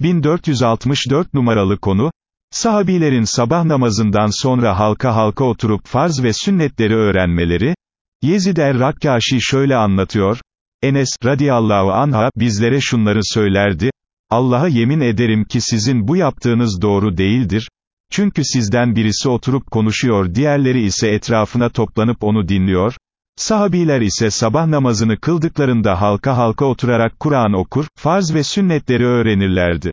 1464 numaralı konu, sahabilerin sabah namazından sonra halka halka oturup farz ve sünnetleri öğrenmeleri, Yezid er-Rakkaşi şöyle anlatıyor, Enes, radiyallahu anha, bizlere şunları söylerdi, Allah'a yemin ederim ki sizin bu yaptığınız doğru değildir, çünkü sizden birisi oturup konuşuyor diğerleri ise etrafına toplanıp onu dinliyor, sahabiler ise sabah namazını kıldıklarında halka halka oturarak Kur'an okur, farz ve sünnetleri öğrenirlerdi.